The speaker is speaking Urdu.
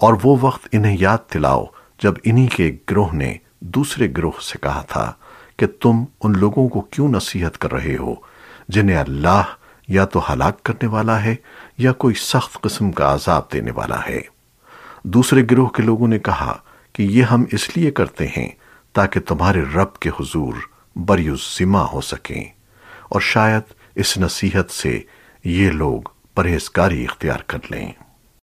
اور وہ وقت انہیں یاد دلاؤ جب انہی کے ایک گروہ نے دوسرے گروہ سے کہا تھا کہ تم ان لوگوں کو کیوں نصیحت کر رہے ہو جنہیں اللہ یا تو ہلاک کرنے والا ہے یا کوئی سخت قسم کا عذاب دینے والا ہے۔ دوسرے گروہ کے لوگوں نے کہا کہ یہ ہم اس لیے کرتے ہیں تاکہ تمہارے رب کے حضور بری ذمہ ہو سکیں۔ اور شاید اس نصیحت سے یہ لوگ پرہیزگاری اختیار کر لیں۔